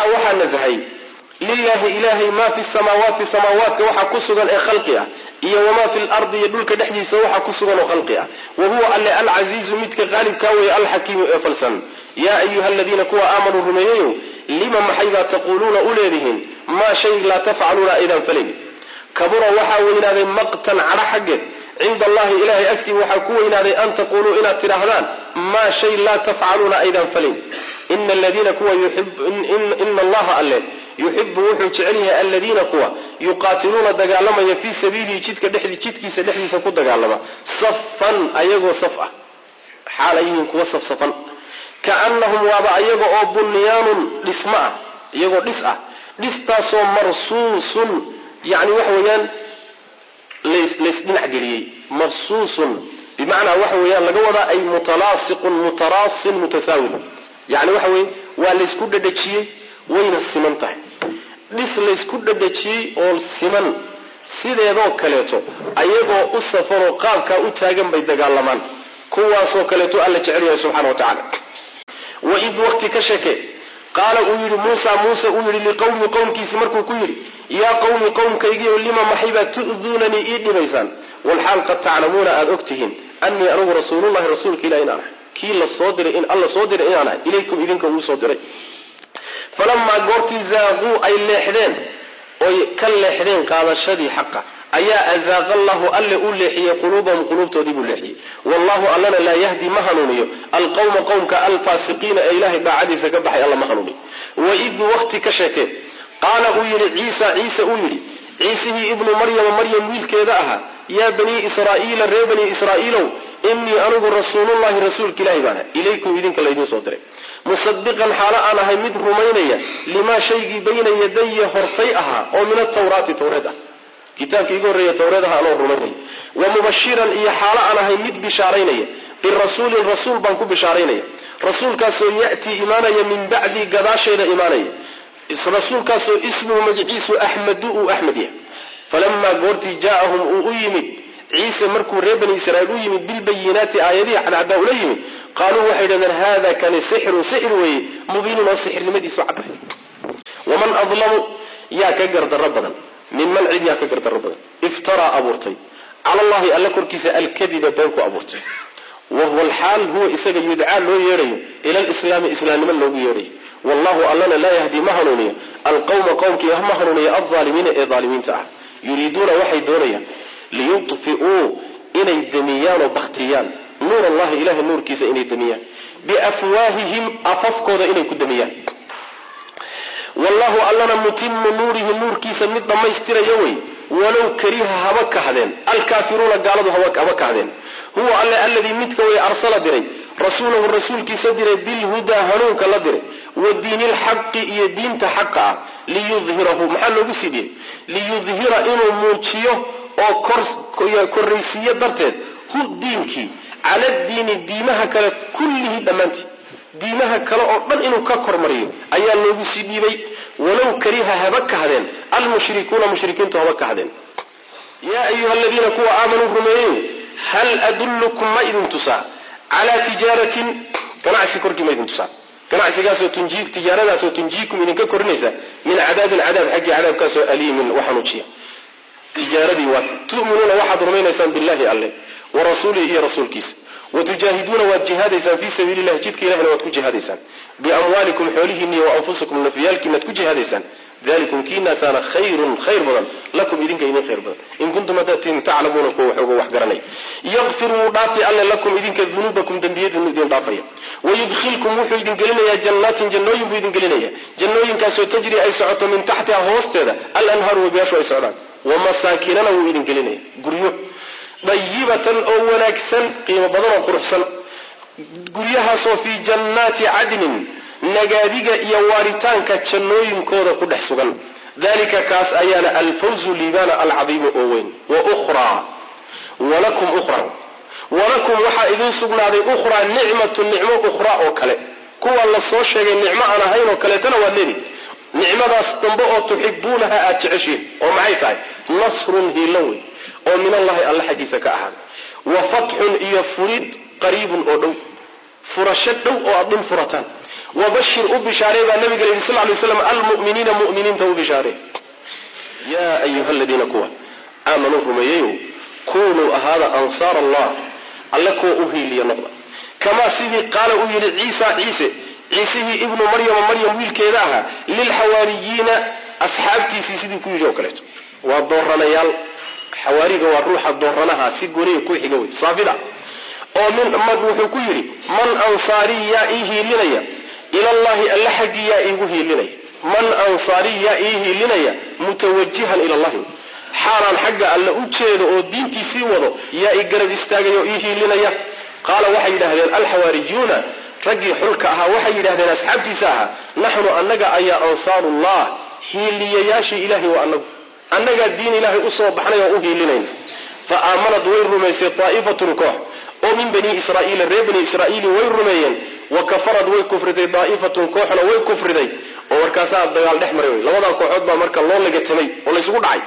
sabaxa waxaa nasahay lilahi ilahay maa fi samaawaati samaawaadka waxaa ku sugan ee khalqi ah iyo wamaa fi lardi iyo dhulka dhexdiisa waxaa ku sugan oo khalqi ah. Wa huwa alle alcasiizu midka qaalibkaa weeye alxakiimu ee falsan. Yaa ayuha aladiina kuwa aamanuu rumeeyeyo lima maxaybaa taquuluuna u leedihiin? Maa shay laa tafcaluuna aydaan falayn kabura waxaa weynaaday maqtan cadho xaggeed cinda allahi ilahay agtii waxaa ku weynaaday an taquuluu inaad tidhaahdaan maa shay laa tafcaluuna aydaan falayn ina aladiina kuwa ina allaha alle yuxibu wuxuu jecel yahay aladiina kuwa yuqaatiluuna dagaalamaya fii sabiilihi jidka jidkiisa dhexdiisa ku dagaalama safan ayagoo saf ah xaal ay yihiin kuwa safsafan kaanahum waaba ayaga oo bunyaanun dhismo ah iyagoo dhis ah dhistaasoo marsuusun yani waxa weeyaan laysdhinac geliyey marsuusun bimacnaa waxa weeyaan laga wadaa ay mutalaasiqun mutaraasin mutasaawin yani waxa weye waa laysku dhadhajiyey wayna siman tahay. Dhis laysku dhadhajiyey oo siman sideedoo kaleeto ayagoo u safaroo qaabkaa u taagan bay dagaalamaan. Kuwaasoo kaleeto alla jecel yahay subxana wa tacala waid waqti ka sheeke qaala uu yidhi muusa muuse uu yidhi liqowmi qowmkiisi markuu ku yidhi yaa qowmi qowmkaygiio lima maxaybaa tu'duunanii ii dhibaysaan? Walxaal qad taclamuuna aada og tihiin annii anugu rasuulullahi rasuulka ilah inaan ahay kii la soo diray in alla soo diray inaan ilaykum idinka uu soo diray. Falamaa goortii zaaquu ay leexdeen oy ka leexdeen qaadashadii xaqa ayaa azaaqa allahu alle u leexiyey quluubahum quluubtoodii buu leexiyey. Wallahu allana laa yahdi ma hanuuniyo. Alqawma qowmka alfaasiqiina ee ilahay daacadiisa ka baxay alla ma hanuuniyo. Waid wakti ka sheekee qaala uu yidhi ciisa ciise uu yidhi. Ciisihii ibnu maryama maryam wiilkeeda ahaa yaa banii israa'iila ree banii israa'iilow innii anigu rasuulullahi rasuulka ilahi baana ilaykum idinka laydiin soo diray. Musadiqan xaalo aan ahay mid rumaynaya limaa shaygii bayna yadaya hortay ahaa oo min atawraati tawreed ah. Kitaabkii igu horreeya tawreed aha anoo rumaynaya. Wa mubashiran iyo xaalo aan ahay mid bishaaraynaya. Birasuulin rasuul baan ku bishaaraynaya. Rasuulkaasoo ya'tii imaanaya min bacdii gadaasheeda imaanaya. Rasuulkaasoo ismuhu magaciisu axmedu uu axmed yahay falamaa goortii jaa'ahum uu u yimid ciise markuu reer bani israiil u yimid bilbayinaati aayadihi cadcaddaa ula yimid qaaluu waxay dhahdeen hada kani sixirun sixir weeye mubiinun oo sixirnimadiisu caddahay waman adlamu yaa ka gardarro badan. Minman cid yaa ka gardarro badan. Iftaraa abuurtay. Cala allahi alla korkiisa alkadiba been ku abuurtay wahuwa alxaal huwa isaga yudcaa loo yeedhayo ila alislaami islaamnimo loogu yeedhayo wallahu allana laa yahdi ma hanuuniyo alqawma qowmkii ma hanuuniyo aldaalimiina ee daalimiinta ah yuriiduuna waxay doonayaan liyudfi'uu inay demiyaan oo baktiyaan nuur allahi ilahay nuurkiisa inay demiyaan biafwaahihim afafkooda inay ku demiyaan wallahu allana mutimu nuurihi nuurkiisa mid dhammaystiraya wey. Walow kariha haba kahdeen. Alkaafiruuna gaaladu haba kahdeen. Huwa alle alladii midka way arsala diray. Rasuulahu rasuulkiisa diray bilhudaa hanuunka la diray. Wa diini lxaqi iyo diinta xaqa ah liyudhirahu maxaa loogu sii dhiyey liyudhira inuu muujiyo oo korraysiiyo darteed hu diinkii cala diini diimaha kale kullihii dhammaantii. Diimaha kale oo dhan inuu ka kormariyo ayaa loogu sii dhiibay walow kariha haba kahdeen almushrikuuna mushrikiintu haba kahdeen. Yaa ayuha aladiina kuwa aamanuu rumeeyey hal adullukum ma idin tusaa? Calaa tijaaratin ganacsi korkii ma idin tusaa. Ganacsigaasoo tunji tijaaradaasoo tunjiikum idinka korinaysa min cadaabin cadaab xaggii cadaabkaasoo aliimin waxanuujiya tijaaradii waat tu'minuuna waxaad rumaynaysaan billahi alle wa rasuulihi iyo rasuulkiisa. Watujaahiduuna waad jihaadaysaan fii sabiili llahi jidka ilahina waad ku jihaadaysaan. Biamwaalikum xoolihiinni wa anfusikum nafyaalkiinaad ku jihaadaysaan. Dalikum kiinaasaana khayrun khayr badan. Lakum idinka idin khayr badan. In kuntum hadaatiin taclamuuna kuwa waxooga wax garanay. Yakfir wuu dhaafi alle lakum idinka dunuubakum dembiyadiinu idin dhaafaya wayudkhilkum wuxuu idin gelinayaa jannaatin jannooyin buu idin gelinaya jannooyinkaasoo tajri ay socoto min taxtiha hoosteeda alanhaaru webiyaashu ay socdaan wamasaakinana wuu idin gelinaya guryo dayibatan oo wanaagsan qiimo badan oo quruxsan guryahaasoo fii jannaati cadnin nagaadiga iyo waaritaanka jannooyinkooda ku dhex sugan dalika kaas ayaana alfawzu liibaana alcadiimu oo weyn wa ukhraa walakum ukhraa walakum waxaa idiin sugnaaday ukhraa nicmatu nicmo ukhraa oo kale. Kuwa la soo sheegay nicmo aan ahayn oo kaleetana waad leedihi nicmadaas dambe oo tuxibuunaha aad jeceshiin oo maxay tahay? Nasrun hiilo wey oo min allahi alla xaggiisa ka ahaaday wa fatxun iyo furid qariibun oo dhow. Furasho dhow oo aad dhul furataan. Wabashir u bishaaree baa nabiga la sal lay slam almu'miniina mu'miniinta u bishaaree. Yaa ayuha aladiina kuwa aamanuu rumeeyeyow kunuu ahaada ansaar allah alle kuwa u hiiliya noqda kamaa sidii qaala uu yidhi ciisa ciise ciisihii ibnu maryama maryam wiilkeeda ahaa lilxawaariyiina asxaabtiisii sidii ku yidhi oo kaleeto. Waa dooranayaal. Xawaariga waa ruuxa dooranaha si goniya ku xiga wey saafida oo min wuxuu ku yidhi man ansaarii yaa ii hiilinaya ilallahi alle xaggii yaa iigu hiilinaya. Man ansaarii yaa ii hiilinaya mutawajihan ila allahi xaalaan xagga alle u jeedo oo diintiisii wado yaa i garab istaagaya ii hiilinaya qaala waxay yidhaahdeen alxawaariyuuna raggii xulka ahaa. Waxay yidhahdeen asxaabtiisa ahaa naxnu annaga ayaa ansaarullah hiiliyayaashii ilaahay waa annagu. Annagaa diin ilaahay u soo baxnay oo u hiilinayna fa aamanad way rumaysay daa'ifatun koox. Oo min bani israa'iila reer bani israa'iili way rumeeyeen. Wa kafarad way kufriday daa'ifatun kooxna way kufriday oo markaasaa dagaal dhex maray wey. Labadaa kooxood baa marka loo lagatamay oo laysugu dhacay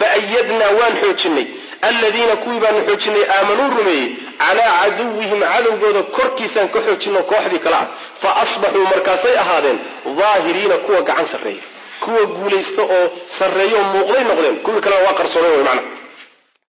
fa ayadnaa waan xoojinay aladiina kuwii baanu xoojinay aamanuu rumeeyey calaa caduwihim cadowgooda korkiisaan ka xoojino kooxdii kale ah fa asbaxuu markaasay ahaadeen daahiriina kuwa gacan sarreeya kuwa guulaysta oo sarreeyo muuqday noqdeen kuwii kalena waa qarsooneen wey macna